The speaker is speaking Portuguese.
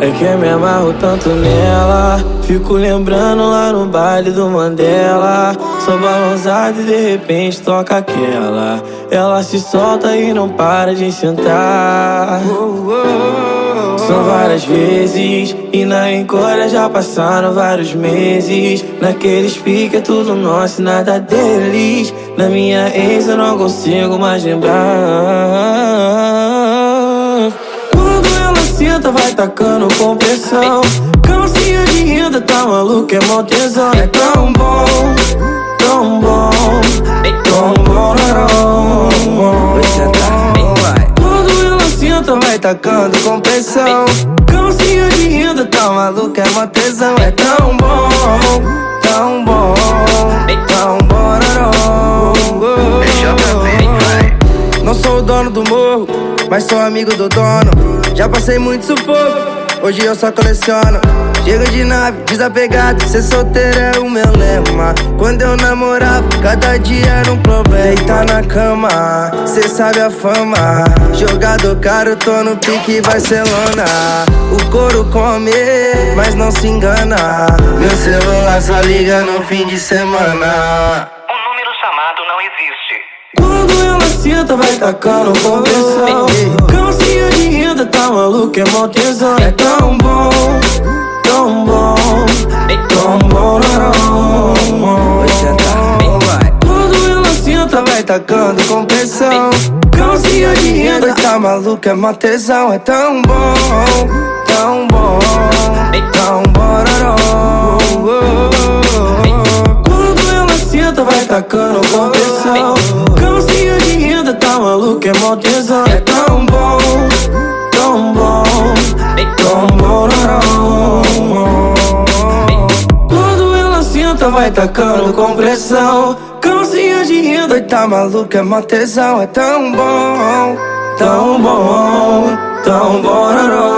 É que me amarro tanto nela. Fico lembrando lá no baile do Mandela. Sou balançado e de repente toca aquela. Ela se solta e não para de sentar. São várias vezes e na encolha já passaram vários meses. Naqueles piques é tudo nosso e nada deles. Na minha ex eu não consigo mais lembrar. Senta, vai tacando compressão. Calcinha de renda, tá maluco, é mó tesão. É tão bom, tão bom, tão bom, tão bom. Vai sentar, vai. Quando ela senta, vai tacando compressão. Calcinha de renda, tá maluco, é mó tesão. É tão bom, tão bom, tão bom, tão vai. Não sou o dono do morro, mas sou amigo do dono. Já passei muito sufoco, hoje eu só coleciono. Chego de nave, desapegado, ser solteiro é o meu lema. Quando eu namorava, cada dia era um problema. Deitar na cama, cê sabe a fama. Jogador caro, tô no pique Barcelona. O couro come, mas não se engana. Meu celular só liga no fim de semana. O número chamado não existe. Quando ela senta, vai tacando compressão. Calcinha de renda, tá maluco, é mó tesão. É tão bom, tão bom, tão bom, tão bom. Quando ela senta, vai tacando compressão. Calcinha de renda, tá maluco, é mó tesão. É tão bom, tão bom, tão bom, Quando ela senta, vai tacando compressão. Calcinha de renda, tá maluco, é mó tesão. É tão bom, ela senta, vai tacando compressão. Calcinha de renda, tá maluco, é mó tesão. É tão bom, tão bom, tão bom,